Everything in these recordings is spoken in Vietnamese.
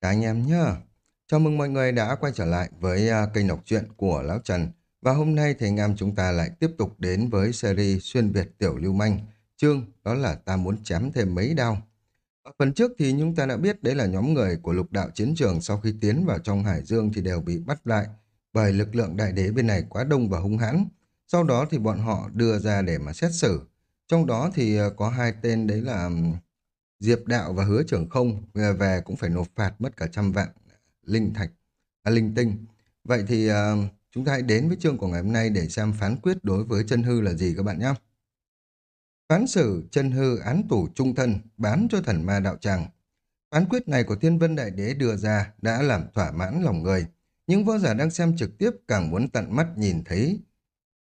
Các anh em nhá. Chào mừng mọi người đã quay trở lại với uh, kênh đọc truyện của Lão Trần. Và hôm nay thì anh em chúng ta lại tiếp tục đến với series Xuyên Việt Tiểu Lưu Manh. Chương đó là ta muốn chém thêm mấy đao. Ở phần trước thì chúng ta đã biết đấy là nhóm người của lục đạo chiến trường sau khi tiến vào trong Hải Dương thì đều bị bắt lại bởi lực lượng đại đế bên này quá đông và hung hãn. Sau đó thì bọn họ đưa ra để mà xét xử. Trong đó thì à, có hai tên đấy là Diệp Đạo và Hứa Trưởng Không về, về cũng phải nộp phạt mất cả trăm vạn linh thạch, à, linh tinh. Vậy thì uh, chúng ta hãy đến với chương của ngày hôm nay để xem phán quyết đối với chân hư là gì các bạn nhé. Phán xử chân hư án tù trung thân bán cho thần ma đạo tràng. Phán quyết này của Thiên Vân Đại Đế đưa ra đã làm thỏa mãn lòng người. Những võ giả đang xem trực tiếp càng muốn tận mắt nhìn thấy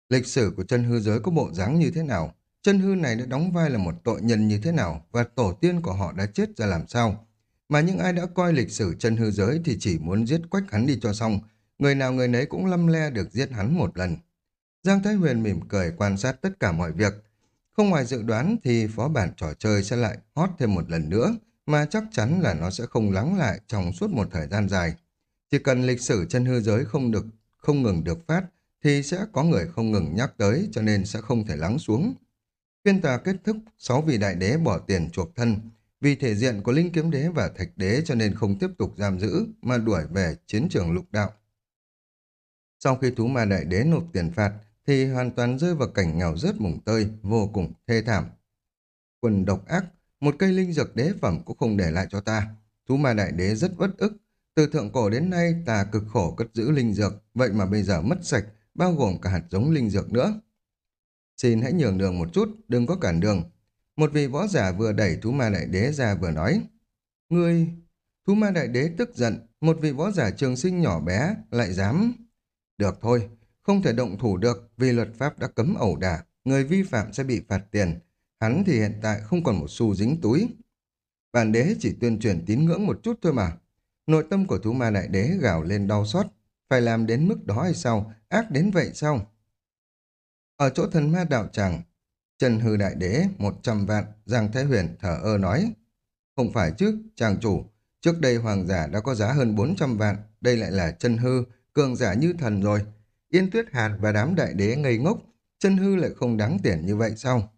lịch sử của chân hư giới có bộ dáng như thế nào Chân hư này đã đóng vai là một tội nhân như thế nào và tổ tiên của họ đã chết ra làm sao. Mà những ai đã coi lịch sử chân hư giới thì chỉ muốn giết quách hắn đi cho xong, người nào người nấy cũng lâm le được giết hắn một lần. Giang Thái Huyền mỉm cười quan sát tất cả mọi việc. Không ngoài dự đoán thì phó bản trò chơi sẽ lại hot thêm một lần nữa, mà chắc chắn là nó sẽ không lắng lại trong suốt một thời gian dài. Chỉ cần lịch sử chân hư giới không được không ngừng được phát, thì sẽ có người không ngừng nhắc tới cho nên sẽ không thể lắng xuống. Phiên tòa kết thúc, sáu vị đại đế bỏ tiền chuộc thân. Vì thể diện của Linh Kiếm Đế và Thạch Đế cho nên không tiếp tục giam giữ mà đuổi về chiến trường lục đạo. Sau khi thú ma đại đế nộp tiền phạt thì hoàn toàn rơi vào cảnh nghèo rớt mùng tơi, vô cùng thê thảm. Quần độc ác, một cây linh dược đế phẩm cũng không để lại cho ta. Thú ma đại đế rất bất ức. Từ thượng cổ đến nay ta cực khổ cất giữ linh dược, vậy mà bây giờ mất sạch, bao gồm cả hạt giống linh dược nữa. Xin hãy nhường đường một chút, đừng có cản đường. Một vị võ giả vừa đẩy thú ma đại đế ra vừa nói. Ngươi... Thú ma đại đế tức giận, một vị võ giả trường sinh nhỏ bé lại dám... Được thôi, không thể động thủ được vì luật pháp đã cấm ẩu đả, người vi phạm sẽ bị phạt tiền. Hắn thì hiện tại không còn một xu dính túi. Bản đế chỉ tuyên truyền tín ngưỡng một chút thôi mà. Nội tâm của thú ma đại đế gào lên đau xót. Phải làm đến mức đó hay sao? Ác đến vậy sao? Ở chỗ thần ma đạo tràng, Trần Hư Đại Đế, một trăm vạn, Giang Thái Huyền thở ơ nói. Không phải chứ, chàng chủ, trước đây hoàng giả đã có giá hơn bốn trăm vạn, đây lại là chân hư, cường giả như thần rồi. Yên Tuyết Hàn và đám đại đế ngây ngốc, chân hư lại không đáng tiền như vậy sao?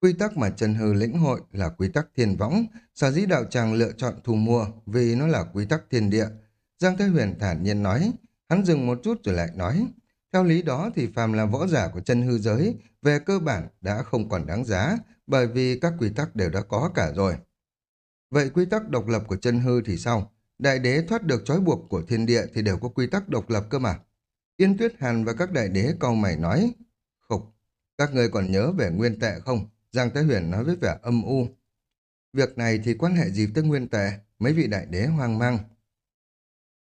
Quy tắc mà chân hư lĩnh hội là quy tắc thiên võng, sở dĩ đạo tràng lựa chọn thu mua vì nó là quy tắc thiên địa. Giang Thái Huyền thản nhiên nói, hắn dừng một chút rồi lại nói, theo lý đó thì phàm là võ giả của chân hư giới, về cơ bản đã không còn đáng giá, bởi vì các quy tắc đều đã có cả rồi. Vậy quy tắc độc lập của chân hư thì sao? Đại đế thoát được trói buộc của thiên địa thì đều có quy tắc độc lập cơ mà. Yên Tuyết Hàn và các đại đế câu mày nói, Khục, các người còn nhớ về nguyên tệ không? Giang Thái Huyền nói với vẻ âm u. Việc này thì quan hệ gì tới nguyên tệ? Mấy vị đại đế hoang mang.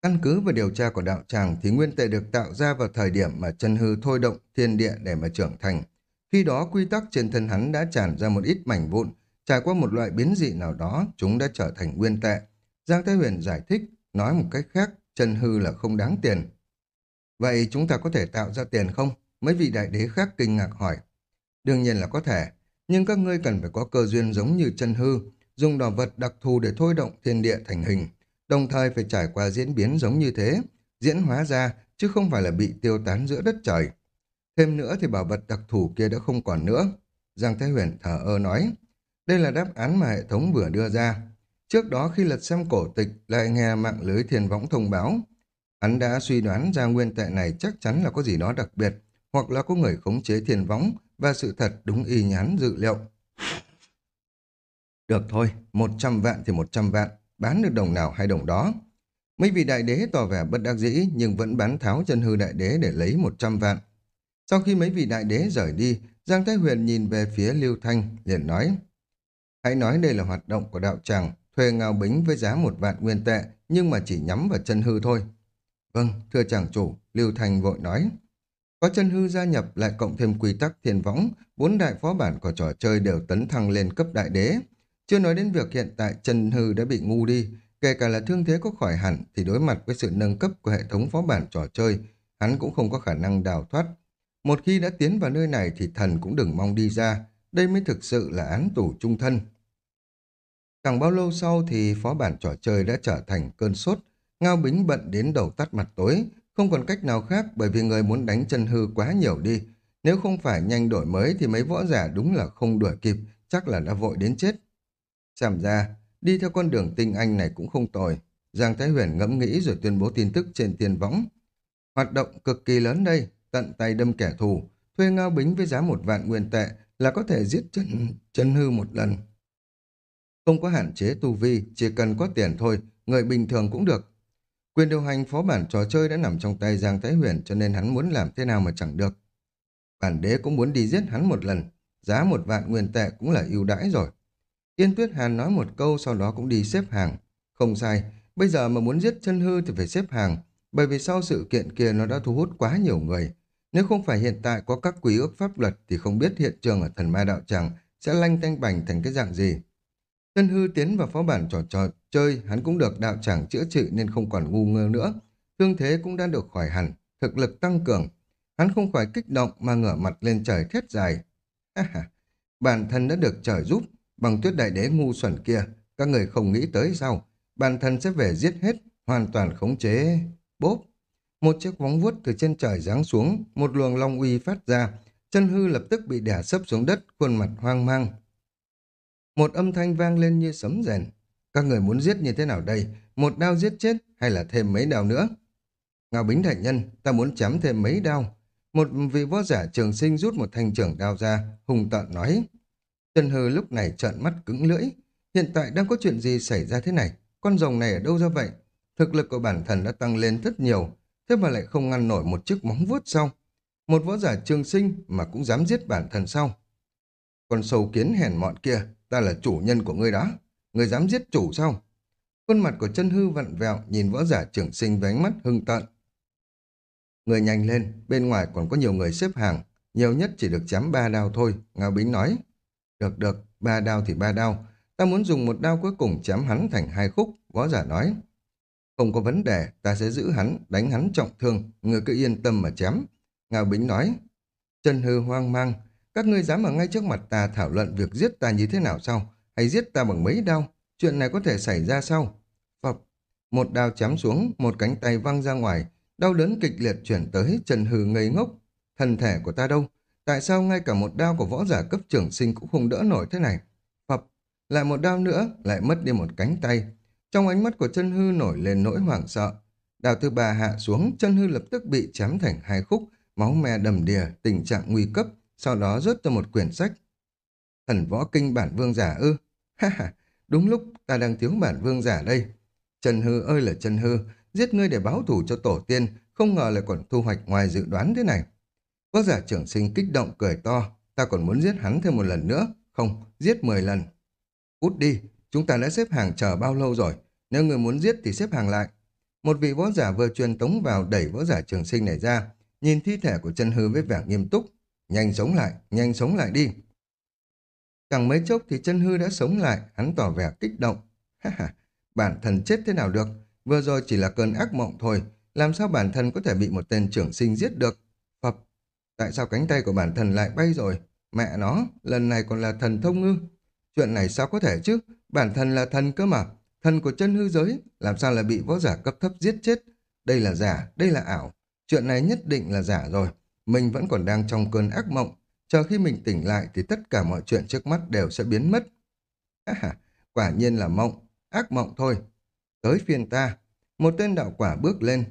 Căn cứ và điều tra của đạo tràng thì nguyên tệ được tạo ra vào thời điểm mà chân hư thôi động thiên địa để mà trưởng thành. Khi đó quy tắc trên thân hắn đã tràn ra một ít mảnh vụn, trải qua một loại biến dị nào đó, chúng đã trở thành nguyên tệ. Giang Thái Huyền giải thích, nói một cách khác, chân hư là không đáng tiền. Vậy chúng ta có thể tạo ra tiền không? Mấy vị đại đế khác kinh ngạc hỏi. Đương nhiên là có thể, nhưng các ngươi cần phải có cơ duyên giống như chân hư, dùng đỏ vật đặc thù để thôi động thiên địa thành hình đồng thời phải trải qua diễn biến giống như thế, diễn hóa ra chứ không phải là bị tiêu tán giữa đất trời. Thêm nữa thì bảo vật đặc thù kia đã không còn nữa. Giang Thái Huyền thở ơ nói, đây là đáp án mà hệ thống vừa đưa ra. Trước đó khi lật xem cổ tịch lại nghe mạng lưới thiền võng thông báo, hắn đã suy đoán ra nguyên tệ này chắc chắn là có gì đó đặc biệt, hoặc là có người khống chế thiền võng và sự thật đúng y nhán dự liệu. Được thôi, 100 vạn thì 100 vạn, bán được đồng nào hay đồng đó. Mấy vị đại đế tỏ vẻ bất đắc dĩ nhưng vẫn bán tháo chân hư đại đế để lấy 100 vạn. Sau khi mấy vị đại đế rời đi, Giang Thái Huyền nhìn về phía Lưu Thanh, liền nói Hãy nói đây là hoạt động của đạo tràng, thuê ngao bính với giá một vạn nguyên tệ, nhưng mà chỉ nhắm vào chân hư thôi. Vâng, thưa chàng chủ, Lưu Thanh vội nói. Có chân hư gia nhập lại cộng thêm quy tắc thiên võng, bốn đại phó bản của trò chơi đều tấn thăng lên cấp đại đế. Chưa nói đến việc hiện tại Trần Hư đã bị ngu đi, kể cả là thương thế có khỏi hẳn thì đối mặt với sự nâng cấp của hệ thống phó bản trò chơi, hắn cũng không có khả năng đào thoát. Một khi đã tiến vào nơi này thì thần cũng đừng mong đi ra, đây mới thực sự là án tù trung thân. Chẳng bao lâu sau thì phó bản trò chơi đã trở thành cơn sốt. Ngao Bính bận đến đầu tắt mặt tối, không còn cách nào khác bởi vì người muốn đánh chân hư quá nhiều đi. Nếu không phải nhanh đổi mới thì mấy võ giả đúng là không đuổi kịp, chắc là đã vội đến chết. Xem ra, đi theo con đường tinh anh này cũng không tồi. Giang Thái Huyền ngẫm nghĩ rồi tuyên bố tin tức trên tiền võng. Hoạt động cực kỳ lớn đây, tận tay đâm kẻ thù, thuê Ngao Bính với giá một vạn nguyên tệ là có thể giết chân, chân hư một lần. Không có hạn chế tu vi, chỉ cần có tiền thôi, người bình thường cũng được. Quyền điều hành phó bản trò chơi đã nằm trong tay Giang Thái Huyền cho nên hắn muốn làm thế nào mà chẳng được. Bản đế cũng muốn đi giết hắn một lần, giá một vạn nguyên tệ cũng là ưu đãi rồi. Yên Tuyết Hàn nói một câu sau đó cũng đi xếp hàng. Không sai, bây giờ mà muốn giết chân hư thì phải xếp hàng, bởi vì sau sự kiện kia nó đã thu hút quá nhiều người. Nếu không phải hiện tại có các quý ước pháp luật thì không biết hiện trường ở thần ma đạo tràng sẽ lanh tanh bành thành cái dạng gì. Chân hư tiến vào phó bản trò trò chơi, hắn cũng được đạo tràng chữa trị nên không còn ngu ngơ nữa. Thương thế cũng đã được khỏi hẳn, thực lực tăng cường. Hắn không khỏi kích động mà ngửa mặt lên trời thét dài. bản thân đã được trời giúp, bằng tuyết đại đế ngu xuẩn kia, các người không nghĩ tới sao? Bản thân sẽ về giết hết, hoàn toàn khống chế. Bốp! Một chiếc vóng vuốt từ trên trời giáng xuống, một luồng long uy phát ra, chân hư lập tức bị đè sấp xuống đất, khuôn mặt hoang mang. Một âm thanh vang lên như sấm rèn. Các người muốn giết như thế nào đây? Một đao giết chết hay là thêm mấy đao nữa? Ngao Bính đại nhân, ta muốn chém thêm mấy đao. Một vị võ giả trường sinh rút một thanh trưởng đao ra, hùng tợn nói. Trần Hư lúc này trợn mắt cứng lưỡi. Hiện tại đang có chuyện gì xảy ra thế này? Con rồng này ở đâu ra vậy? Thực lực của bản thân đã tăng lên rất nhiều, thế mà lại không ngăn nổi một chiếc móng vuốt sau. Một võ giả trường sinh mà cũng dám giết bản thân sau. Con sâu kiến hèn mọn kia, ta là chủ nhân của ngươi đó. Ngươi dám giết chủ sao? Khuôn mặt của chân hư vặn vẹo nhìn võ giả trưởng sinh với ánh mắt hưng tận. Người nhanh lên, bên ngoài còn có nhiều người xếp hàng, nhiều nhất chỉ được chém ba đao thôi, Ngao Bính nói. Được được, ba đao thì ba đao, ta muốn dùng một đao cuối cùng chém hắn thành hai khúc, võ giả nói. Không có vấn đề, ta sẽ giữ hắn, đánh hắn trọng thương, người cứ yên tâm mà chém. Ngao Bính nói. trần hư hoang mang, các ngươi dám ở ngay trước mặt ta thảo luận việc giết ta như thế nào sao? Hay giết ta bằng mấy đao? Chuyện này có thể xảy ra sao? Phập, một đao chém xuống, một cánh tay văng ra ngoài, đau đớn kịch liệt chuyển tới Trần Hư ngây ngốc. Thần thể của ta đâu? Tại sao ngay cả một đao của võ giả cấp trưởng sinh cũng không đỡ nổi thế này? Phập, lại một đao nữa, lại mất đi một cánh tay. Trong ánh mắt của chân hư nổi lên nỗi hoảng sợ. Đào thứ ba hạ xuống, chân hư lập tức bị chém thành hai khúc, máu me đầm đìa, tình trạng nguy cấp, sau đó rớt cho một quyển sách. Thần võ kinh bản vương giả ư? Ha ha, đúng lúc ta đang thiếu bản vương giả đây. Trần Hư ơi là Trần Hư, giết ngươi để báo thủ cho tổ tiên, không ngờ lại còn thu hoạch ngoài dự đoán thế này. Có giả trưởng sinh kích động cười to, ta còn muốn giết hắn thêm một lần nữa. Không, giết 10 lần. út đi, chúng ta đã xếp hàng chờ bao lâu rồi, nếu người muốn giết thì xếp hàng lại. Một vị võ giả vừa truyền tống vào đẩy võ giả trường sinh này ra, nhìn thi thể của chân hư với vẻ nghiêm túc, Nhanh sống lại, nhanh sống lại đi. Chẳng mấy chốc thì chân hư đã sống lại, hắn tỏ vẻ kích động. Ha ha, bản thân chết thế nào được, vừa rồi chỉ là cơn ác mộng thôi, làm sao bản thân có thể bị một tên trưởng sinh giết được? Tại sao cánh tay của bản thần lại bay rồi? Mẹ nó, lần này còn là thần thông ư? Chuyện này sao có thể chứ? Bản thần là thần cơ mà. Thần của chân hư giới, làm sao lại bị võ giả cấp thấp giết chết? Đây là giả, đây là ảo. Chuyện này nhất định là giả rồi mình vẫn còn đang trong cơn ác mộng, chờ khi mình tỉnh lại thì tất cả mọi chuyện trước mắt đều sẽ biến mất. À, quả nhiên là mộng, ác mộng thôi. Tới phiên ta, một tên đạo quả bước lên.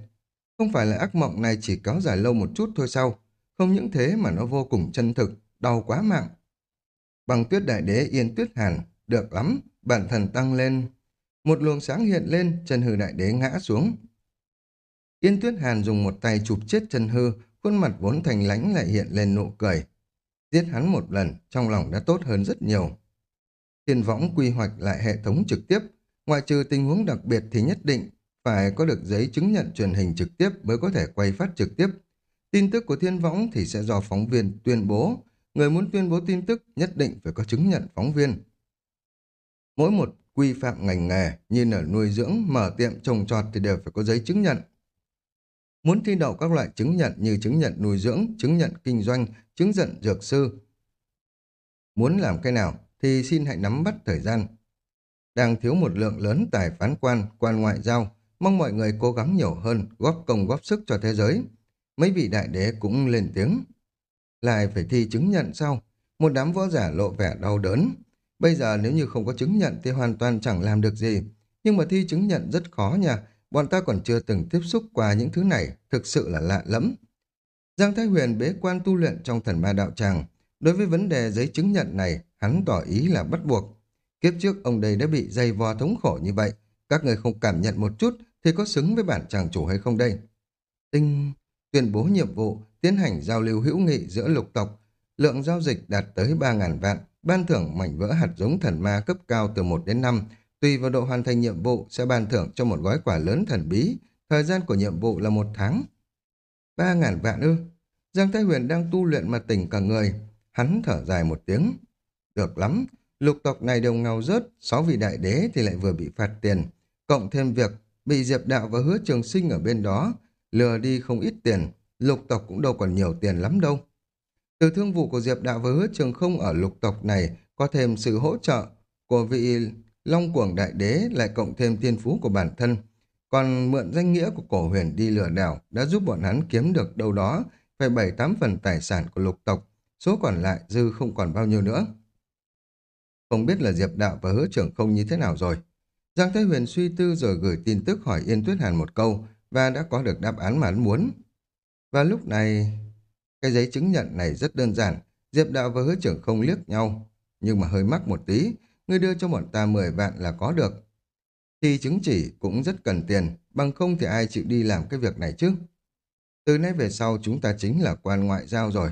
Không phải là ác mộng này chỉ kéo dài lâu một chút thôi sao? Không những thế mà nó vô cùng chân thực, đau quá mạng. Bằng tuyết đại đế yên tuyết hàn, được lắm, bản thần tăng lên. Một luồng sáng hiện lên, chân hư đại đế ngã xuống. Yên tuyết hàn dùng một tay chụp chết chân hư, khuôn mặt vốn thành lãnh lại hiện lên nụ cười. Giết hắn một lần, trong lòng đã tốt hơn rất nhiều. Thiên võng quy hoạch lại hệ thống trực tiếp, ngoại trừ tình huống đặc biệt thì nhất định phải có được giấy chứng nhận truyền hình trực tiếp mới có thể quay phát trực tiếp. Tin tức của thiên võng thì sẽ do phóng viên tuyên bố. Người muốn tuyên bố tin tức nhất định phải có chứng nhận phóng viên. Mỗi một quy phạm ngành nghề như là nuôi dưỡng, mở tiệm trồng trọt thì đều phải có giấy chứng nhận. Muốn thi đậu các loại chứng nhận như chứng nhận nuôi dưỡng, chứng nhận kinh doanh, chứng nhận dược sư. Muốn làm cái nào thì xin hãy nắm bắt thời gian. đang thiếu một lượng lớn tài phán quan, quan ngoại giao, mong mọi người cố gắng nhiều hơn, góp công góp sức cho thế giới. Mấy vị đại đế cũng lên tiếng. Lại phải thi chứng nhận sau. Một đám võ giả lộ vẻ đau đớn. Bây giờ nếu như không có chứng nhận thì hoàn toàn chẳng làm được gì. Nhưng mà thi chứng nhận rất khó nha. Bọn ta còn chưa từng tiếp xúc qua những thứ này, thực sự là lạ lẫm. Giang Thái Huyền bế quan tu luyện trong thần ma đạo tràng. Đối với vấn đề giấy chứng nhận này, hắn tỏ ý là bắt buộc. Kiếp trước ông đây đã bị dây vò thống khổ như vậy. Các người không cảm nhận một chút thì có xứng với bản chàng chủ hay không đây? Tinh tuyên bố nhiệm vụ tiến hành giao lưu hữu nghị giữa lục tộc. Lượng giao dịch đạt tới 3.000 vạn, ban thưởng mảnh vỡ hạt giống thần ma cấp cao từ 1 đến 5. Tùy vào độ hoàn thành nhiệm vụ sẽ ban thưởng cho một gói quà lớn thần bí. Thời gian của nhiệm vụ là một tháng. 3.000 vạn ư? Giang Thái Huyền đang tu luyện mà tỉnh cả người. Hắn thở dài một tiếng. Được lắm, lục tộc này đều ngao rớt, sáu vị đại đế thì lại vừa bị phạt tiền. Cộng thêm việc bị Diệp Đạo và hứa trường sinh ở bên đó, lừa đi không ít tiền, lục tộc cũng đâu còn nhiều tiền lắm đâu. Từ thương vụ của Diệp Đạo với hứa trường không ở lục tộc này có thêm sự hỗ trợ của vị Long Cuồng Đại Đế lại cộng thêm thiên phú của bản thân. Còn mượn danh nghĩa của cổ huyền đi lừa đảo đã giúp bọn hắn kiếm được đâu đó phải bảy tám phần tài sản của lục tộc, số còn lại dư không còn bao nhiêu nữa. Không biết là Diệp Đạo và hứa trưởng không như thế nào rồi. Giang Thái Huyền suy tư rồi gửi tin tức hỏi Yên Tuyết Hàn một câu và đã có được đáp án mà hắn muốn. Và lúc này, cái giấy chứng nhận này rất đơn giản. Diệp Đạo và hứa trưởng không liếc nhau, nhưng mà hơi mắc một tí. Ngươi đưa cho bọn ta 10 vạn là có được. Thì chứng chỉ cũng rất cần tiền, bằng không thì ai chịu đi làm cái việc này chứ. Từ nay về sau chúng ta chính là quan ngoại giao rồi.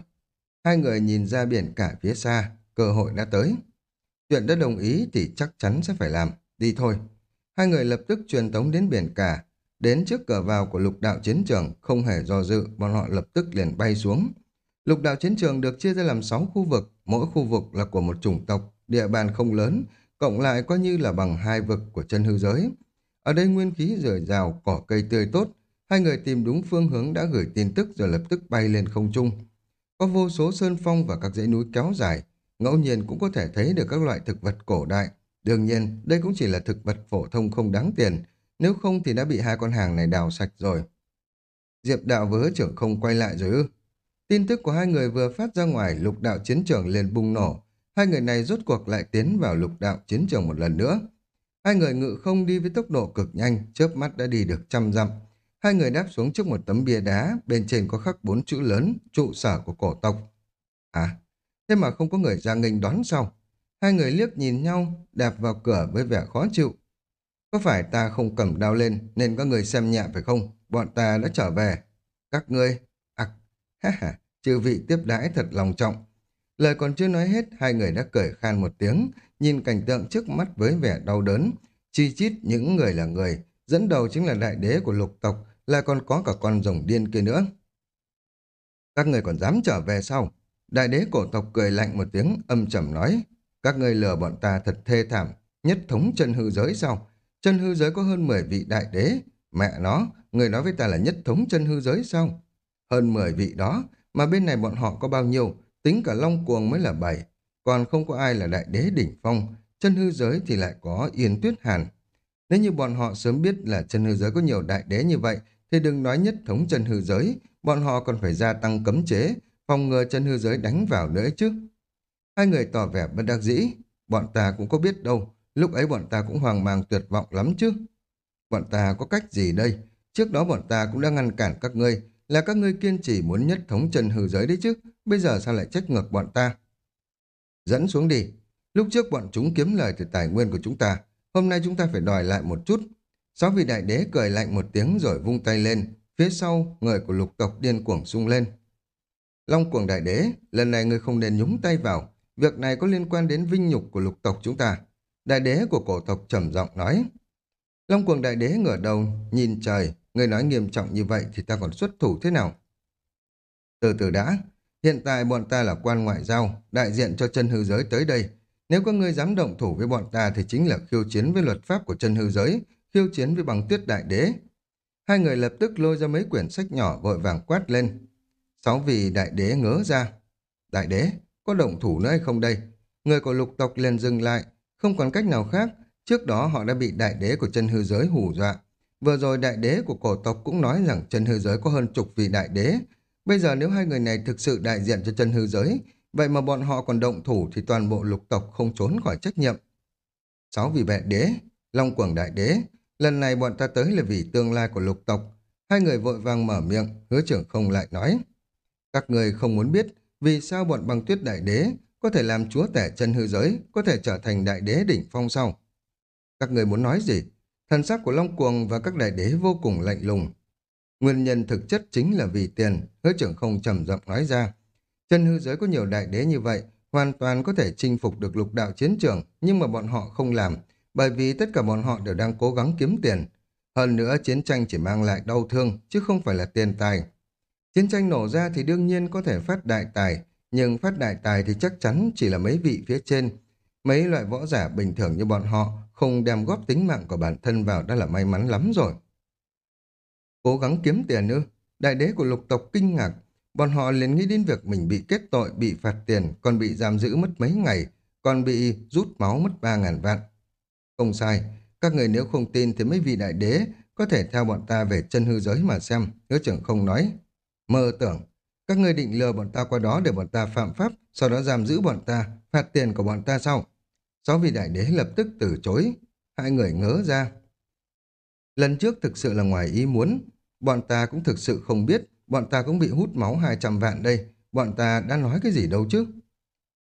Hai người nhìn ra biển cả phía xa, cơ hội đã tới. Chuyện đã đồng ý thì chắc chắn sẽ phải làm. Đi thôi. Hai người lập tức truyền tống đến biển cả. Đến trước cửa vào của lục đạo chiến trường, không hề do dự, bọn họ lập tức liền bay xuống. Lục đạo chiến trường được chia ra làm 6 khu vực, mỗi khu vực là của một chủng tộc, địa bàn không lớn, cộng lại coi như là bằng hai vực của chân hư giới. Ở đây nguyên khí rời rào, cỏ cây tươi tốt, hai người tìm đúng phương hướng đã gửi tin tức rồi lập tức bay lên không trung. Có vô số sơn phong và các dãy núi kéo dài, ngẫu nhiên cũng có thể thấy được các loại thực vật cổ đại. Đương nhiên, đây cũng chỉ là thực vật phổ thông không đáng tiền, nếu không thì đã bị hai con hàng này đào sạch rồi. Diệp đạo với trưởng không quay lại rồi ư. Tin tức của hai người vừa phát ra ngoài, lục đạo chiến trường liền bùng nổ. Hai người này rốt cuộc lại tiến vào lục đạo chiến trường một lần nữa. Hai người ngự không đi với tốc độ cực nhanh, chớp mắt đã đi được trăm dặm. Hai người đáp xuống trước một tấm bia đá, bên trên có khắc bốn chữ lớn, trụ sở của cổ tộc. À, thế mà không có người ra nghênh đón sau. Hai người liếc nhìn nhau, đạp vào cửa với vẻ khó chịu. Có phải ta không cầm đao lên nên có người xem nhẹ phải không? Bọn ta đã trở về. Các ngươi... À, ha ha, chư vị tiếp đãi thật lòng trọng. Lời còn chưa nói hết, hai người đã cười khan một tiếng, nhìn cảnh tượng trước mắt với vẻ đau đớn. Chi chít những người là người, dẫn đầu chính là đại đế của lục tộc, lại còn có cả con rồng điên kia nữa. Các người còn dám trở về sau? Đại đế cổ tộc cười lạnh một tiếng, âm trầm nói. Các người lừa bọn ta thật thê thảm, nhất thống chân hư giới sao? Chân hư giới có hơn 10 vị đại đế. Mẹ nó, người nói với ta là nhất thống chân hư giới sao? Hơn 10 vị đó, mà bên này bọn họ có bao nhiêu? Tính cả Long Cuồng mới là 7. Còn không có ai là đại đế đỉnh phong. Chân hư giới thì lại có Yên Tuyết Hàn. Nếu như bọn họ sớm biết là chân hư giới có nhiều đại đế như vậy, thì đừng nói nhất thống chân hư giới, bọn họ còn phải gia tăng cấm chế, phòng ngừa chân hư giới đánh vào nữa chứ. Hai người tỏ vẻ bất đắc dĩ, bọn ta cũng có biết đâu, lúc ấy bọn ta cũng hoang mang tuyệt vọng lắm chứ. Bọn ta có cách gì đây? Trước đó bọn ta cũng đã ngăn cản các ngươi, là các ngươi kiên trì muốn nhất thống chân hư giới đấy chứ, bây giờ sao lại trách ngược bọn ta? Dẫn xuống đi, lúc trước bọn chúng kiếm lời từ tài nguyên của chúng ta, hôm nay chúng ta phải đòi lại một chút, Sáu vị đại đế cười lạnh một tiếng rồi vung tay lên, phía sau người của lục tộc điên cuồng sung lên. Long cuồng đại đế, lần này người không nên nhúng tay vào, việc này có liên quan đến vinh nhục của lục tộc chúng ta. Đại đế của cổ tộc trầm giọng nói. Long cuồng đại đế ngửa đầu, nhìn trời, người nói nghiêm trọng như vậy thì ta còn xuất thủ thế nào? Từ từ đã, hiện tại bọn ta là quan ngoại giao, đại diện cho chân hư giới tới đây. Nếu có người dám động thủ với bọn ta thì chính là khiêu chiến với luật pháp của chân hư giới, khiêu chiến với bằng tuyết đại đế. Hai người lập tức lôi ra mấy quyển sách nhỏ vội vàng quát lên. Sáu vị đại đế ngớ ra. Đại đế, có động thủ nữa hay không đây? Người của lục tộc liền dừng lại, không còn cách nào khác, Trước đó họ đã bị đại đế của chân hư giới hù dọa. Vừa rồi đại đế của cổ tộc cũng nói rằng chân hư giới có hơn chục vị đại đế. Bây giờ nếu hai người này thực sự đại diện cho chân hư giới, vậy mà bọn họ còn động thủ thì toàn bộ lục tộc không trốn khỏi trách nhiệm. Sáu vị vệ đế, Long Quảng đại đế, lần này bọn ta tới là vì tương lai của lục tộc. Hai người vội vàng mở miệng, hứa trưởng không lại nói. Các người không muốn biết vì sao bọn băng tuyết đại đế có thể làm chúa tể chân hư giới, có thể trở thành đại đế đỉnh phong sau. Các người muốn nói gì? Thần sắc của Long Cuồng và các đại đế vô cùng lạnh lùng. Nguyên nhân thực chất chính là vì tiền, hứa trưởng không trầm giọng nói ra. Chân hư giới có nhiều đại đế như vậy, hoàn toàn có thể chinh phục được lục đạo chiến trường, nhưng mà bọn họ không làm, bởi vì tất cả bọn họ đều đang cố gắng kiếm tiền. Hơn nữa, chiến tranh chỉ mang lại đau thương, chứ không phải là tiền tài. Chiến tranh nổ ra thì đương nhiên có thể phát đại tài, nhưng phát đại tài thì chắc chắn chỉ là mấy vị phía trên. Mấy loại võ giả bình thường như bọn họ không đem góp tính mạng của bản thân vào đã là may mắn lắm rồi. Cố gắng kiếm tiền ư? Đại đế của lục tộc kinh ngạc. Bọn họ liền nghĩ đến việc mình bị kết tội, bị phạt tiền, còn bị giam giữ mất mấy ngày, còn bị rút máu mất ba ngàn vạn. Không sai, các người nếu không tin thì mấy vị đại đế có thể theo bọn ta về chân hư giới mà xem, hứa trưởng không nói. Mơ tưởng, các ngươi định lừa bọn ta qua đó để bọn ta phạm pháp, sau đó giam giữ bọn ta, phạt tiền của bọn ta sau. Sáu vị đại đế lập tức từ chối, hai người ngớ ra. Lần trước thực sự là ngoài ý muốn, bọn ta cũng thực sự không biết, bọn ta cũng bị hút máu 200 vạn đây, bọn ta đã nói cái gì đâu chứ.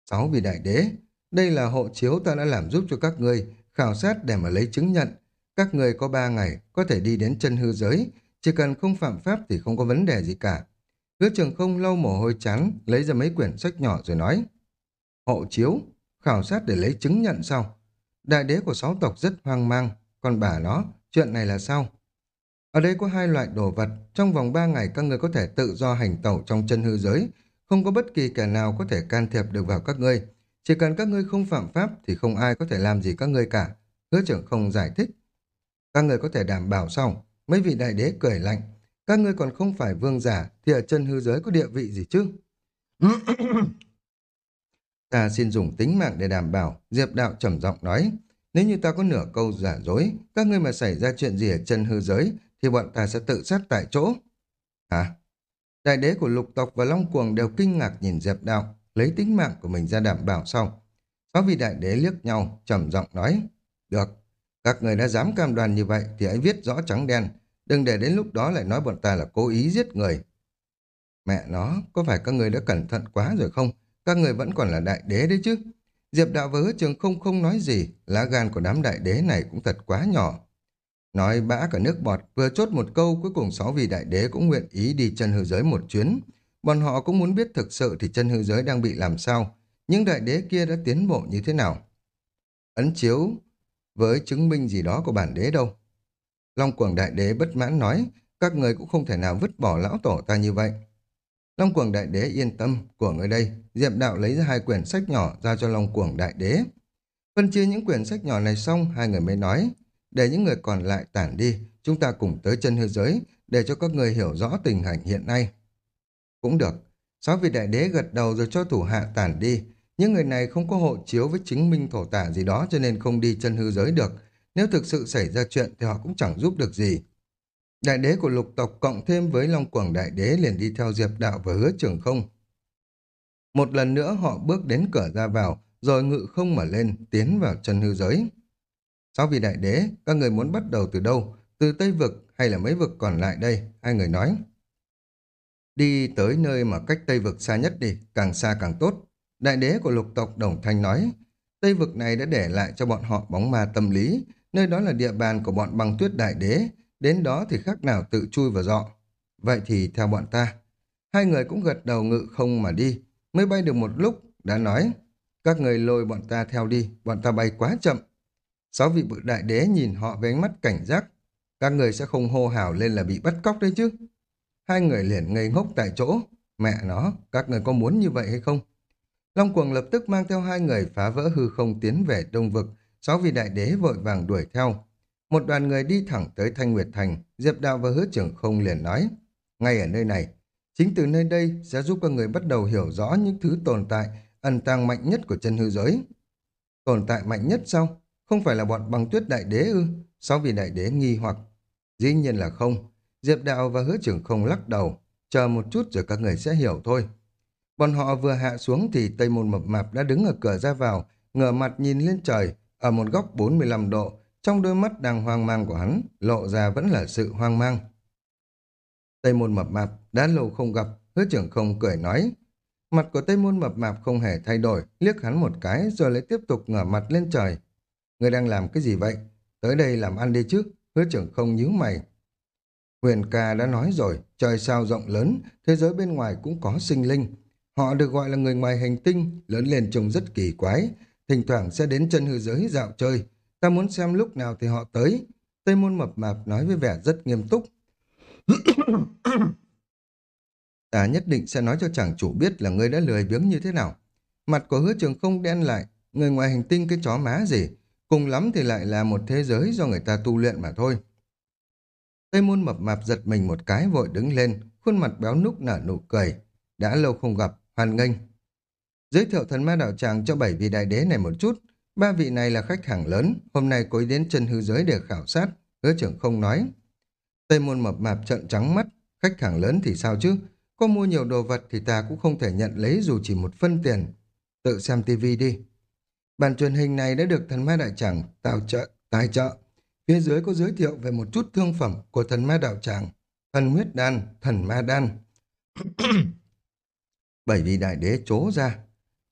Sáu vị đại đế, đây là hộ chiếu ta đã làm giúp cho các ngươi, khảo sát để mà lấy chứng nhận. Các người có ba ngày có thể đi đến chân hư giới, chỉ cần không phạm pháp thì không có vấn đề gì cả. Hứa trường không lau mồ hôi chán, lấy ra mấy quyển sách nhỏ rồi nói. Hộ chiếu, khảo sát để lấy chứng nhận sao? Đại đế của sáu tộc rất hoang mang, còn bà nó, chuyện này là sao? Ở đây có hai loại đồ vật, trong vòng ba ngày các người có thể tự do hành tẩu trong chân hư giới, không có bất kỳ kẻ nào có thể can thiệp được vào các ngươi. Chỉ cần các ngươi không phạm pháp thì không ai có thể làm gì các ngươi cả. Hứa trưởng không giải thích. Các người có thể đảm bảo sau Mấy vị đại đế cười lạnh. Các ngươi còn không phải vương giả thì ở chân hư giới có địa vị gì chứ? ta xin dùng tính mạng để đảm bảo, Diệp Đạo trầm giọng nói. Nếu như ta có nửa câu giả dối, các ngươi mà xảy ra chuyện gì ở chân hư giới, thì bọn ta sẽ tự sát tại chỗ. Hả? Đại đế của lục tộc và Long Cuồng đều kinh ngạc nhìn Diệp Đạo, lấy tính mạng của mình ra đảm bảo sau. Sáu vị đại đế liếc nhau, trầm giọng nói. Được, các người đã dám cam đoan như vậy thì hãy viết rõ trắng đen, đừng để đến lúc đó lại nói bọn ta là cố ý giết người. Mẹ nó, có phải các người đã cẩn thận quá rồi không? Các người vẫn còn là đại đế đấy chứ. Diệp đạo và hứa trường không không nói gì, lá gan của đám đại đế này cũng thật quá nhỏ. Nói bã cả nước bọt, vừa chốt một câu, cuối cùng sáu vị đại đế cũng nguyện ý đi chân hư giới một chuyến. Bọn họ cũng muốn biết thực sự thì chân hư giới đang bị làm sao, những đại đế kia đã tiến bộ như thế nào. Ấn chiếu với chứng minh gì đó của bản đế đâu. Long quần đại đế bất mãn nói, các người cũng không thể nào vứt bỏ lão tổ ta như vậy. Long Cuồng Đại Đế yên tâm, của người đây, Diệp Đạo lấy ra hai quyển sách nhỏ ra cho Long Cuồng Đại Đế. Phân chia những quyển sách nhỏ này xong, hai người mới nói, để những người còn lại tản đi, chúng ta cùng tới chân hư giới, để cho các người hiểu rõ tình hình hiện nay. Cũng được, sáu vị đại đế gật đầu rồi cho thủ hạ tản đi. Những người này không có hộ chiếu với chứng minh thổ tả gì đó cho nên không đi chân hư giới được. Nếu thực sự xảy ra chuyện thì họ cũng chẳng giúp được gì. Đại đế của lục tộc cộng thêm với Long Quảng Đại đế liền đi theo Diệp Đạo và hứa trường không. Một lần nữa họ bước đến cửa ra vào, rồi ngự không mở lên, tiến vào chân hư giới. Sau vị đại đế, các người muốn bắt đầu từ đâu? Từ Tây Vực hay là mấy vực còn lại đây? Hai người nói. Đi tới nơi mà cách Tây Vực xa nhất đi, càng xa càng tốt. Đại đế của lục tộc Đồng Thanh nói. Tây Vực này đã để lại cho bọn họ bóng ma tâm lý, nơi đó là địa bàn của bọn băng tuyết đại đế, Đến đó thì khác nào tự chui vào dọ. Vậy thì theo bọn ta. Hai người cũng gật đầu ngự không mà đi. Mới bay được một lúc, đã nói. Các người lôi bọn ta theo đi, bọn ta bay quá chậm. Sáu vị bự đại đế nhìn họ với ánh mắt cảnh giác. Các người sẽ không hô hào lên là bị bắt cóc đấy chứ. Hai người liền ngây ngốc tại chỗ. Mẹ nó, các người có muốn như vậy hay không? Long Cuồng lập tức mang theo hai người phá vỡ hư không tiến về Đông Vực. Sáu vị đại đế vội vàng đuổi theo. Một đoàn người đi thẳng tới Thanh Nguyệt Thành, Diệp Đạo và Hứa Trưởng Không liền nói, ngay ở nơi này, chính từ nơi đây sẽ giúp các người bắt đầu hiểu rõ những thứ tồn tại ẩn tàng mạnh nhất của chân hư giới. Tồn tại mạnh nhất sao? Không phải là bọn băng tuyết đại đế ư? Sáu vị đại đế nghi hoặc. Dĩ nhiên là không. Diệp Đạo và hứa trưởng không lắc đầu. Chờ một chút rồi các người sẽ hiểu thôi. Bọn họ vừa hạ xuống thì Tây Môn Mập Mạp đã đứng ở cửa ra vào, ngửa mặt nhìn lên trời, ở một góc 45 độ, trong đôi mắt đang hoang mang của hắn, lộ ra vẫn là sự hoang mang. Tây Môn Mập Mạp đã lâu không gặp, hứa trưởng không cười nói. Mặt của Tây Môn Mập Mạp không hề thay đổi, liếc hắn một cái rồi lại tiếp tục ngửa mặt lên trời. Người đang làm cái gì vậy? Tới đây làm ăn đi chứ, hứa trưởng không nhíu mày. Huyền ca đã nói rồi, trời sao rộng lớn, thế giới bên ngoài cũng có sinh linh. Họ được gọi là người ngoài hành tinh, lớn lên trông rất kỳ quái, thỉnh thoảng sẽ đến chân hư giới dạo chơi. Ta muốn xem lúc nào thì họ tới. Tây môn mập mạp nói với vẻ rất nghiêm túc. ta nhất định sẽ nói cho chàng chủ biết là ngươi đã lười biếng như thế nào. Mặt của hứa trường không đen lại, người ngoài hành tinh cái chó má gì, cùng lắm thì lại là một thế giới do người ta tu luyện mà thôi. Tây môn mập mạp giật mình một cái vội đứng lên, khuôn mặt béo núc nở nụ cười. Đã lâu không gặp, hoan nghênh. Giới thiệu thần ma đạo tràng cho bảy vị đại đế này một chút. Ba vị này là khách hàng lớn, hôm nay cố ý đến chân hư giới để khảo sát. Hứa trưởng không nói. Tây môn mập mạp trợn trắng mắt, khách hàng lớn thì sao chứ? Có mua nhiều đồ vật thì ta cũng không thể nhận lấy dù chỉ một phân tiền. Tự xem tivi đi. Bản truyền hình này đã được thần ma đại tràng tạo trợ, tài trợ. Phía dưới có giới thiệu về một chút thương phẩm của thần ma đạo tràng, thần huyết đan, thần ma đan. Bảy vị đại đế chố ra.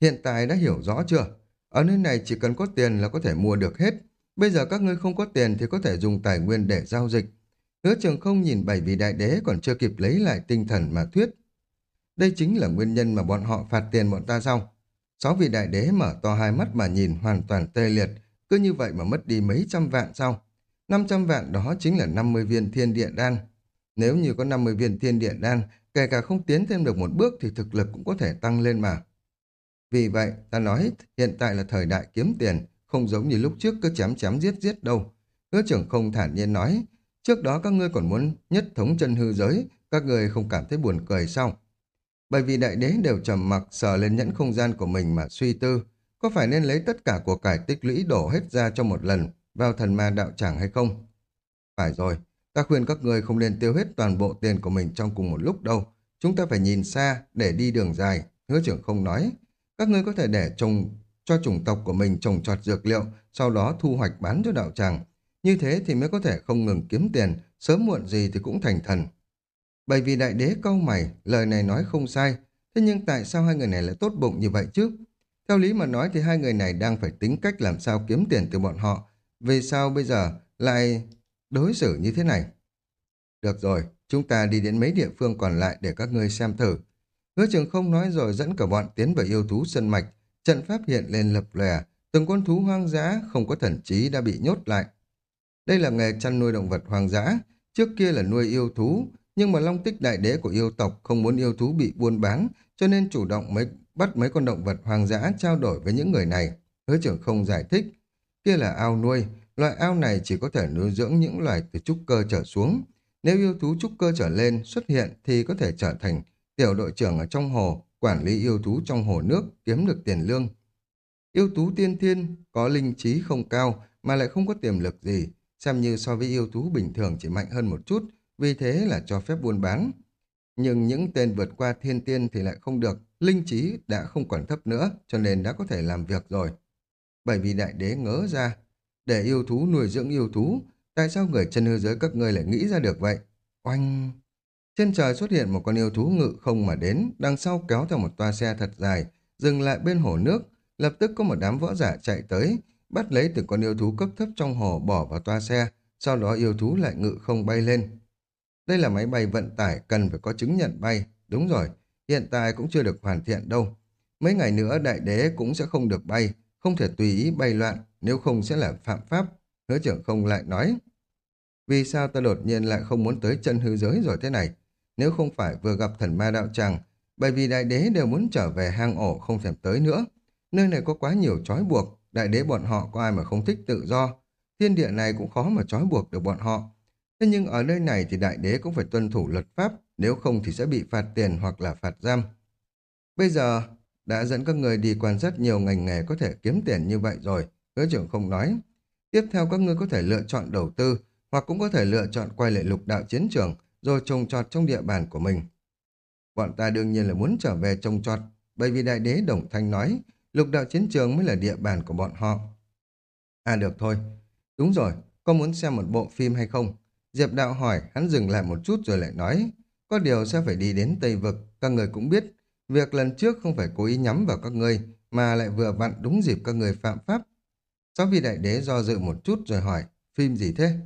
Hiện tại đã hiểu rõ chưa? Ở nơi này chỉ cần có tiền là có thể mua được hết. Bây giờ các ngươi không có tiền thì có thể dùng tài nguyên để giao dịch. Hứa trường không nhìn bảy vị đại đế còn chưa kịp lấy lại tinh thần mà thuyết. Đây chính là nguyên nhân mà bọn họ phạt tiền bọn ta sao? Sáu vị đại đế mở to hai mắt mà nhìn hoàn toàn tê liệt, cứ như vậy mà mất đi mấy trăm vạn sao? 500 vạn đó chính là 50 viên thiên địa đan. Nếu như có 50 viên thiên địa đan, kể cả không tiến thêm được một bước thì thực lực cũng có thể tăng lên mà. Vì vậy, ta nói hiện tại là thời đại kiếm tiền, không giống như lúc trước cứ chém chém giết giết đâu. Hứa trưởng không thản nhiên nói, trước đó các ngươi còn muốn nhất thống chân hư giới, các ngươi không cảm thấy buồn cười sao? Bởi vì đại đế đều trầm mặc sờ lên nhẫn không gian của mình mà suy tư, có phải nên lấy tất cả của cải tích lũy đổ hết ra cho một lần vào thần ma đạo tràng hay không? Phải rồi, ta khuyên các người không nên tiêu hết toàn bộ tiền của mình trong cùng một lúc đâu. Chúng ta phải nhìn xa để đi đường dài, hứa trưởng không nói. Các ngươi có thể để trồng cho chủng tộc của mình trồng trọt dược liệu, sau đó thu hoạch bán cho đạo tràng. Như thế thì mới có thể không ngừng kiếm tiền, sớm muộn gì thì cũng thành thần. Bởi vì đại đế câu mày, lời này nói không sai, thế nhưng tại sao hai người này lại tốt bụng như vậy chứ? Theo lý mà nói thì hai người này đang phải tính cách làm sao kiếm tiền từ bọn họ. Vì sao bây giờ lại đối xử như thế này? Được rồi, chúng ta đi đến mấy địa phương còn lại để các ngươi xem thử. Hứa trường không nói rồi dẫn cả bọn tiến vào yêu thú sân mạch. Trận pháp hiện lên lập lòe, từng con thú hoang dã không có thần trí đã bị nhốt lại. Đây là nghề chăn nuôi động vật hoang dã, trước kia là nuôi yêu thú, nhưng mà long tích đại đế của yêu tộc không muốn yêu thú bị buôn bán, cho nên chủ động mới bắt mấy con động vật hoang dã trao đổi với những người này. Hứa trưởng không giải thích. Kia là ao nuôi, loại ao này chỉ có thể nuôi dưỡng những loài từ trúc cơ trở xuống. Nếu yêu thú trúc cơ trở lên xuất hiện thì có thể trở thành tiểu đội trưởng ở trong hồ, quản lý yêu thú trong hồ nước, kiếm được tiền lương. Yêu thú tiên thiên có linh trí không cao mà lại không có tiềm lực gì, xem như so với yêu thú bình thường chỉ mạnh hơn một chút, vì thế là cho phép buôn bán. Nhưng những tên vượt qua thiên tiên thì lại không được, linh trí đã không còn thấp nữa, cho nên đã có thể làm việc rồi. Bởi vì đại đế ngớ ra, để yêu thú nuôi dưỡng yêu thú, tại sao người chân hư giới các ngươi lại nghĩ ra được vậy? Oanh! Trên trời xuất hiện một con yêu thú ngự không mà đến, đằng sau kéo theo một toa xe thật dài, dừng lại bên hồ nước, lập tức có một đám võ giả chạy tới, bắt lấy từ con yêu thú cấp thấp trong hồ bỏ vào toa xe, sau đó yêu thú lại ngự không bay lên. Đây là máy bay vận tải cần phải có chứng nhận bay, đúng rồi, hiện tại cũng chưa được hoàn thiện đâu. Mấy ngày nữa đại đế cũng sẽ không được bay, không thể tùy ý bay loạn, nếu không sẽ là phạm pháp. Hứa trưởng không lại nói. Vì sao ta đột nhiên lại không muốn tới chân hư giới rồi thế này? Nếu không phải vừa gặp thần ma đạo tràng, bởi vì đại đế đều muốn trở về hang ổ không thèm tới nữa. Nơi này có quá nhiều trói buộc, đại đế bọn họ có ai mà không thích tự do. Thiên địa này cũng khó mà trói buộc được bọn họ. Thế nhưng ở nơi này thì đại đế cũng phải tuân thủ luật pháp, nếu không thì sẽ bị phạt tiền hoặc là phạt giam. Bây giờ, đã dẫn các người đi quan sát nhiều ngành nghề có thể kiếm tiền như vậy rồi, hứa trưởng không nói. Tiếp theo các ngươi có thể lựa chọn đầu tư, hoặc cũng có thể lựa chọn quay lại lục đạo chiến trường, rồi trồng trọt trong địa bàn của mình. Bọn ta đương nhiên là muốn trở về trồng trọt, bởi vì đại đế Đồng Thanh nói, lục đạo chiến trường mới là địa bàn của bọn họ. À được thôi, đúng rồi, có muốn xem một bộ phim hay không? Diệp đạo hỏi, hắn dừng lại một chút rồi lại nói, có điều sẽ phải đi đến Tây Vực, các người cũng biết, việc lần trước không phải cố ý nhắm vào các ngươi, mà lại vừa vặn đúng dịp các người phạm pháp. Sáu vị đại đế do dự một chút rồi hỏi, phim gì thế?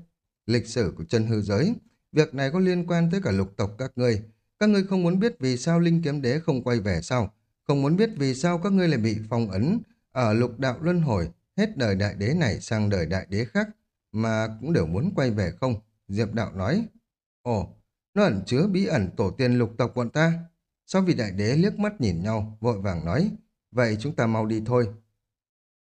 Lịch sử của chân hư giới, việc này có liên quan tới cả lục tộc các ngươi. Các ngươi không muốn biết vì sao Linh Kiếm Đế không quay về sao? Không muốn biết vì sao các ngươi lại bị phong ấn ở lục đạo luân hồi, hết đời đại đế này sang đời đại đế khác, mà cũng đều muốn quay về không? Diệp đạo nói. Ồ, nó ẩn chứa bí ẩn tổ tiên lục tộc bọn ta. Sau vị đại đế liếc mắt nhìn nhau, vội vàng nói, vậy chúng ta mau đi thôi.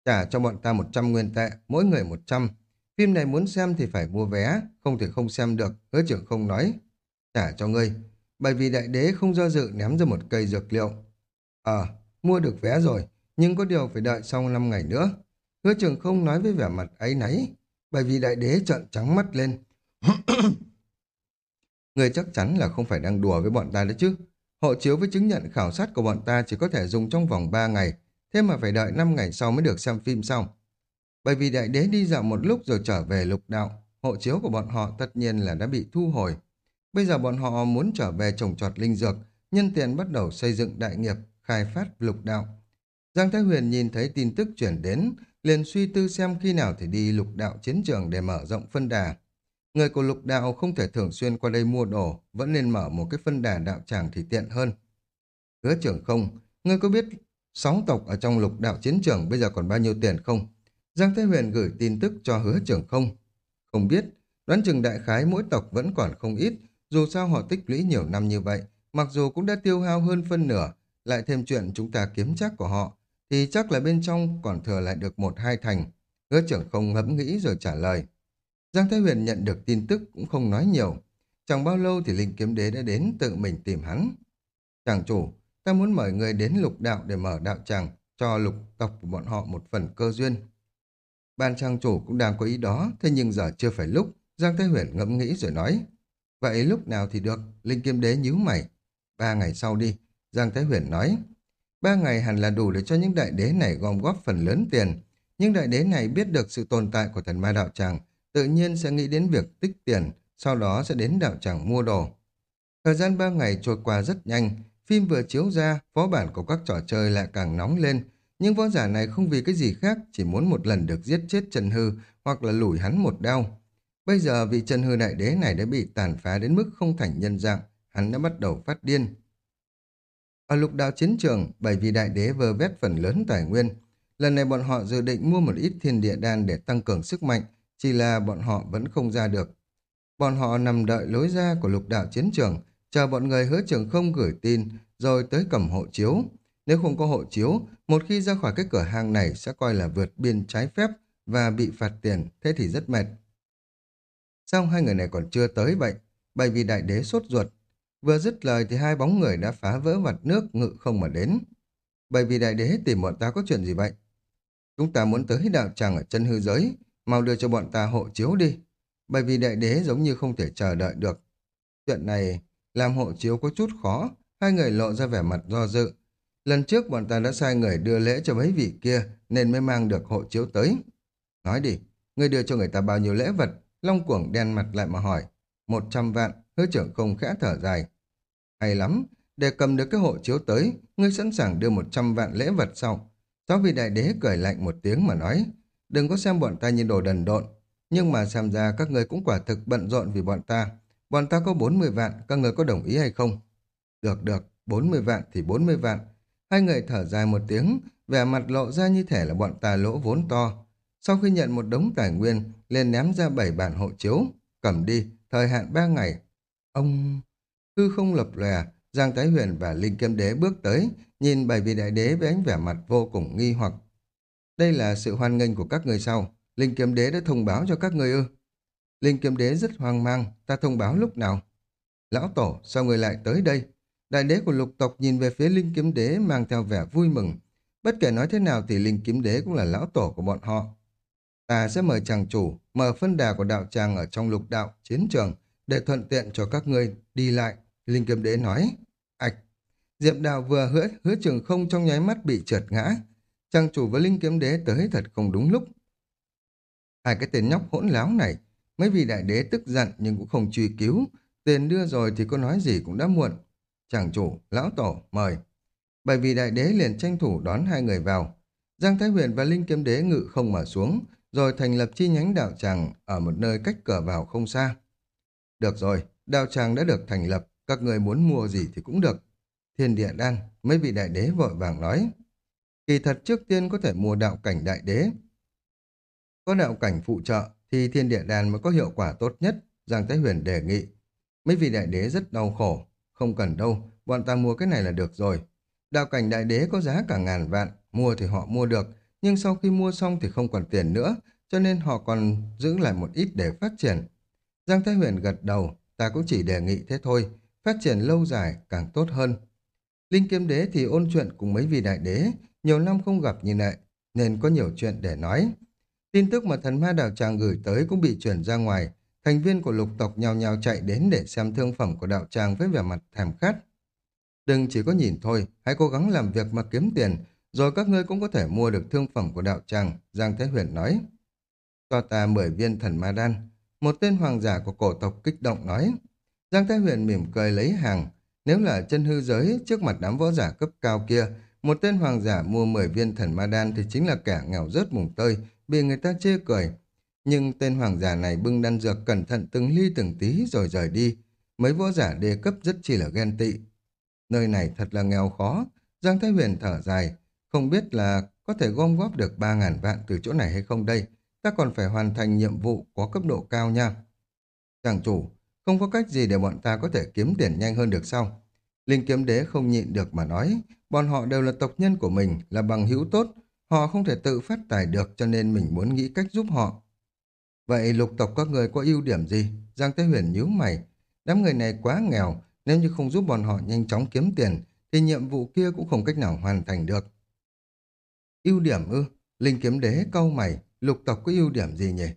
Trả cho bọn ta 100 nguyên tệ, mỗi người 100. Phim này muốn xem thì phải mua vé, không thể không xem được, hứa trưởng không nói. Trả cho ngươi, bởi vì đại đế không do dự ném ra một cây dược liệu. Ờ, mua được vé rồi, nhưng có điều phải đợi sau 5 ngày nữa. Hứa trưởng không nói với vẻ mặt ấy nấy, bởi vì đại đế trợn trắng mắt lên. Người chắc chắn là không phải đang đùa với bọn ta đấy chứ. Hộ chiếu với chứng nhận khảo sát của bọn ta chỉ có thể dùng trong vòng 3 ngày, thế mà phải đợi 5 ngày sau mới được xem phim xong. Bởi vì đại đế đi dạo một lúc rồi trở về lục đạo, hộ chiếu của bọn họ tất nhiên là đã bị thu hồi. Bây giờ bọn họ muốn trở về trồng trọt linh dược, nhân tiền bắt đầu xây dựng đại nghiệp, khai phát lục đạo. Giang Thái Huyền nhìn thấy tin tức chuyển đến, liền suy tư xem khi nào thì đi lục đạo chiến trường để mở rộng phân đà. Người của lục đạo không thể thường xuyên qua đây mua đồ, vẫn nên mở một cái phân đà đạo tràng thì tiện hơn. Hứa trưởng không, ngươi có biết sáu tộc ở trong lục đạo chiến trường bây giờ còn bao nhiêu tiền không? Giang Thế Huyền gửi tin tức cho hứa trưởng không. Không biết, đoán chừng đại khái mỗi tộc vẫn còn không ít, dù sao họ tích lũy nhiều năm như vậy, mặc dù cũng đã tiêu hao hơn phân nửa, lại thêm chuyện chúng ta kiếm chắc của họ, thì chắc là bên trong còn thừa lại được một hai thành. Hứa trưởng không ngẫm nghĩ rồi trả lời. Giang Thái Huyền nhận được tin tức cũng không nói nhiều. Chẳng bao lâu thì Linh Kiếm Đế đã đến tự mình tìm hắn. Chàng chủ, ta muốn mời người đến lục đạo để mở đạo tràng, cho lục tộc của bọn họ một phần cơ duyên. Ban trang chủ cũng đang có ý đó, thế nhưng giờ chưa phải lúc. Giang Thái Huyền ngẫm nghĩ rồi nói. Vậy lúc nào thì được? Linh Kiếm Đế nhíu mày. Ba ngày sau đi. Giang Thái Huyền nói. Ba ngày hẳn là đủ để cho những đại đế này gom góp phần lớn tiền. Nhưng đại đế này biết được sự tồn tại của thần ma đạo tràng, tự nhiên sẽ nghĩ đến việc tích tiền, sau đó sẽ đến đạo tràng mua đồ. Thời gian ba ngày trôi qua rất nhanh, phim vừa chiếu ra, phó bản của các trò chơi lại càng nóng lên, nhưng võ giả này không vì cái gì khác, chỉ muốn một lần được giết chết Trần Hư hoặc là lùi hắn một đao. Bây giờ vị Trần Hư đại đế này đã bị tàn phá đến mức không thành nhân dạng, hắn đã bắt đầu phát điên. Ở lục đạo chiến trường, bởi vì đại đế vơ vét phần lớn tài nguyên, lần này bọn họ dự định mua một ít thiên địa đan để tăng cường sức mạnh, chỉ là bọn họ vẫn không ra được. Bọn họ nằm đợi lối ra của lục đạo chiến trường, chờ bọn người hứa trường không gửi tin, rồi tới cầm hộ chiếu. Nếu không có hộ chiếu, một khi ra khỏi cái cửa hàng này sẽ coi là vượt biên trái phép và bị phạt tiền, thế thì rất mệt. Xong hai người này còn chưa tới vậy, bởi vì đại đế sốt ruột. Vừa dứt lời thì hai bóng người đã phá vỡ mặt nước ngự không mà đến. Bởi vì đại đế tìm bọn ta có chuyện gì vậy? Chúng ta muốn tới đạo tràng ở chân hư giới, mau đưa cho bọn ta hộ chiếu đi. Bởi vì đại đế giống như không thể chờ đợi được. Chuyện này làm hộ chiếu có chút khó, hai người lộ ra vẻ mặt do dự. Lần trước bọn ta đã sai người đưa lễ cho mấy vị kia nên mới mang được hộ chiếu tới. Nói đi, người đưa cho người ta bao nhiêu lễ vật? Long cuồng đen mặt lại mà hỏi. Một trăm vạn, hứa trưởng không khẽ thở dài. Hay lắm, để cầm được cái hộ chiếu tới, ngươi sẵn sàng đưa một trăm vạn lễ vật sau. Giáo vị đại đế cười lạnh một tiếng mà nói. Đừng có xem bọn ta như đồ đần độn. Nhưng mà xem ra các người cũng quả thực bận rộn vì bọn ta. Bọn ta có 40 vạn, các người có đồng ý hay không? Được được, 40 vạn thì 40 vạn. Hai người thở dài một tiếng, vẻ mặt lộ ra như thể là bọn ta lỗ vốn to. Sau khi nhận một đống tài nguyên, liền ném ra bảy bản hộ chiếu. Cầm đi, thời hạn ba ngày. Ông... Hư không lập lòe, Giang Thái Huyền và Linh Kiếm Đế bước tới, nhìn bảy vị đại đế với ánh vẻ mặt vô cùng nghi hoặc. Đây là sự hoan nghênh của các người sau. Linh Kiếm Đế đã thông báo cho các người ư. Linh Kiếm Đế rất hoang mang, ta thông báo lúc nào? Lão Tổ, sao người lại tới đây? Đại đế của lục tộc nhìn về phía Linh Kiếm Đế mang theo vẻ vui mừng. Bất kể nói thế nào thì Linh Kiếm Đế cũng là lão tổ của bọn họ. Ta sẽ mời chàng chủ mở phân đà của đạo tràng ở trong lục đạo chiến trường để thuận tiện cho các ngươi đi lại. Linh Kiếm Đế nói. ạch Diệp Đạo vừa hứa, hứa trường không trong nháy mắt bị trượt ngã. Chàng chủ và Linh Kiếm Đế tới thật không đúng lúc. Hai cái tên nhóc hỗn láo này, mấy vị đại đế tức giận nhưng cũng không truy cứu. Tiền đưa rồi thì có nói gì cũng đã muộn. Chàng chủ, lão tổ, mời. Bởi vì đại đế liền tranh thủ đón hai người vào. Giang Thái Huyền và Linh Kiếm Đế ngự không mở xuống, rồi thành lập chi nhánh đạo tràng ở một nơi cách cửa vào không xa. Được rồi, đạo tràng đã được thành lập, các người muốn mua gì thì cũng được. Thiên địa đan, mấy vị đại đế vội vàng nói. Kỳ thật trước tiên có thể mua đạo cảnh đại đế. Có đạo cảnh phụ trợ thì thiên địa đan mới có hiệu quả tốt nhất, Giang Thái Huyền đề nghị. Mấy vị đại đế rất đau khổ, không cần đâu, bọn ta mua cái này là được rồi. Đạo cảnh đại đế có giá cả ngàn vạn, mua thì họ mua được, nhưng sau khi mua xong thì không còn tiền nữa, cho nên họ còn giữ lại một ít để phát triển. Giang Thái Huyền gật đầu, ta cũng chỉ đề nghị thế thôi, phát triển lâu dài càng tốt hơn. Linh Kiếm Đế thì ôn chuyện cùng mấy vị đại đế, nhiều năm không gặp như vậy, nên có nhiều chuyện để nói. Tin tức mà thần ma đạo tràng gửi tới cũng bị chuyển ra ngoài, thành viên của lục tộc nhào nhào chạy đến để xem thương phẩm của đạo tràng với vẻ mặt thèm khát. Đừng chỉ có nhìn thôi, hãy cố gắng làm việc mà kiếm tiền, rồi các ngươi cũng có thể mua được thương phẩm của đạo tràng, Giang Thế Huyền nói. Cho ta 10 viên thần ma đan. Một tên hoàng giả của cổ tộc kích động nói. Giang Thế Huyền mỉm cười lấy hàng. Nếu là chân hư giới trước mặt đám võ giả cấp cao kia, một tên hoàng giả mua 10 viên thần ma đan thì chính là kẻ nghèo rớt mùng tơi, bị người ta chê cười. Nhưng tên hoàng giả này bưng đan dược cẩn thận từng ly từng tí rồi rời đi. Mấy võ giả đề cấp rất chỉ là ghen tị. Nơi này thật là nghèo khó. Giang Thái Huyền thở dài. Không biết là có thể gom góp được 3.000 vạn từ chỗ này hay không đây. Ta còn phải hoàn thành nhiệm vụ có cấp độ cao nha. Chàng chủ, không có cách gì để bọn ta có thể kiếm tiền nhanh hơn được sao? Linh kiếm đế không nhịn được mà nói. Bọn họ đều là tộc nhân của mình, là bằng hữu tốt. Họ không thể tự phát tài được cho nên mình muốn nghĩ cách giúp họ. Vậy lục tộc các người có ưu điểm gì? Giang Thế Huyền nhíu mày. Đám người này quá nghèo, nếu như không giúp bọn họ nhanh chóng kiếm tiền, thì nhiệm vụ kia cũng không cách nào hoàn thành được. Ưu điểm ư? Linh kiếm đế câu mày, lục tộc có ưu điểm gì nhỉ?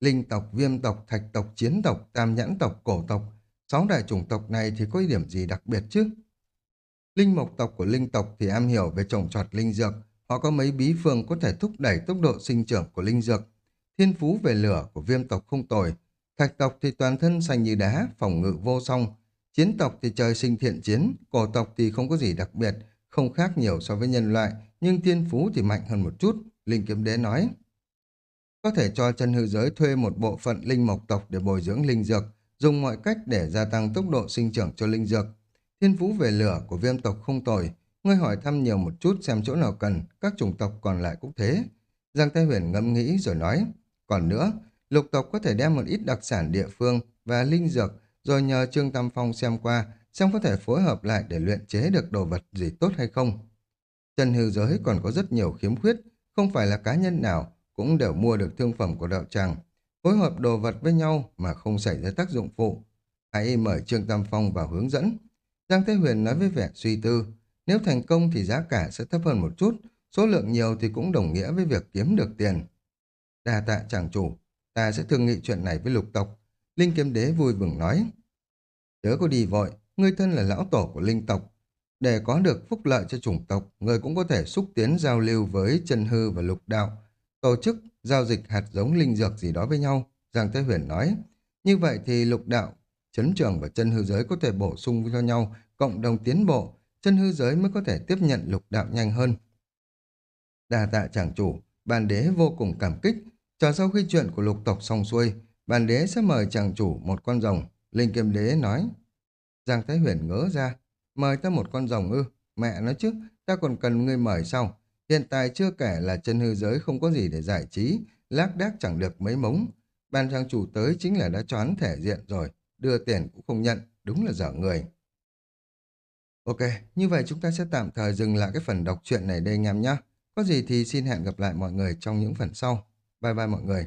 Linh tộc, viêm tộc, thạch tộc, chiến tộc, tam nhãn tộc, cổ tộc. Sáu đại chủng tộc này thì có điểm gì đặc biệt chứ? Linh mộc tộc của linh tộc thì am hiểu về trồng trọt linh dược. Họ có mấy bí phương có thể thúc đẩy tốc độ sinh trưởng của linh dược. Thiên phú về lửa của viêm tộc không tồi. Thạch tộc thì toàn thân xanh như đá, phòng ngự vô song. Chiến tộc thì trời sinh thiện chiến, cổ tộc thì không có gì đặc biệt, không khác nhiều so với nhân loại, nhưng thiên phú thì mạnh hơn một chút, Linh Kiếm Đế nói. Có thể cho chân hư giới thuê một bộ phận linh mộc tộc để bồi dưỡng linh dược, dùng mọi cách để gia tăng tốc độ sinh trưởng cho linh dược. Thiên phú về lửa của viêm tộc không tồi, ngươi hỏi thăm nhiều một chút xem chỗ nào cần, các chủng tộc còn lại cũng thế. Giang Thái Huyền ngẫm nghĩ rồi nói, còn nữa, lục tộc có thể đem một ít đặc sản địa phương và linh dược rồi nhờ Trương Tam Phong xem qua, xem có thể phối hợp lại để luyện chế được đồ vật gì tốt hay không. Trần hư giới còn có rất nhiều khiếm khuyết, không phải là cá nhân nào cũng đều mua được thương phẩm của đạo tràng. Phối hợp đồ vật với nhau mà không xảy ra tác dụng phụ. Hãy mời Trương Tam Phong vào hướng dẫn. Giang Thế Huyền nói với vẻ suy tư, nếu thành công thì giá cả sẽ thấp hơn một chút, số lượng nhiều thì cũng đồng nghĩa với việc kiếm được tiền. Đa tạ chàng chủ, ta sẽ thương nghị chuyện này với lục tộc. Linh kiếm đế vui mừng nói. Chớ có đi vội, ngươi thân là lão tổ của linh tộc. Để có được phúc lợi cho chủng tộc, người cũng có thể xúc tiến giao lưu với chân hư và lục đạo. Tổ chức giao dịch hạt giống linh dược gì đó với nhau, Giang Thế Huyền nói. Như vậy thì lục đạo, chấn trường và chân hư giới có thể bổ sung cho nhau, cộng đồng tiến bộ, chân hư giới mới có thể tiếp nhận lục đạo nhanh hơn. Đà tạ chàng chủ, bàn đế vô cùng cảm kích. Chờ sau khi chuyện của lục tộc xong xuôi, bàn đế sẽ mời chàng chủ một con rồng. Linh kiếm đế nói. Giang Thái Huyền ngỡ ra, mời ta một con rồng ư, mẹ nói chứ, ta còn cần ngươi mời sau. Hiện tại chưa kể là chân hư giới không có gì để giải trí, lác đác chẳng được mấy mống. Ban trang chủ tới chính là đã choán thể diện rồi, đưa tiền cũng không nhận, đúng là dở người. Ok, như vậy chúng ta sẽ tạm thời dừng lại cái phần đọc truyện này đây anh em nhé. Có gì thì xin hẹn gặp lại mọi người trong những phần sau. Bye bye mọi người.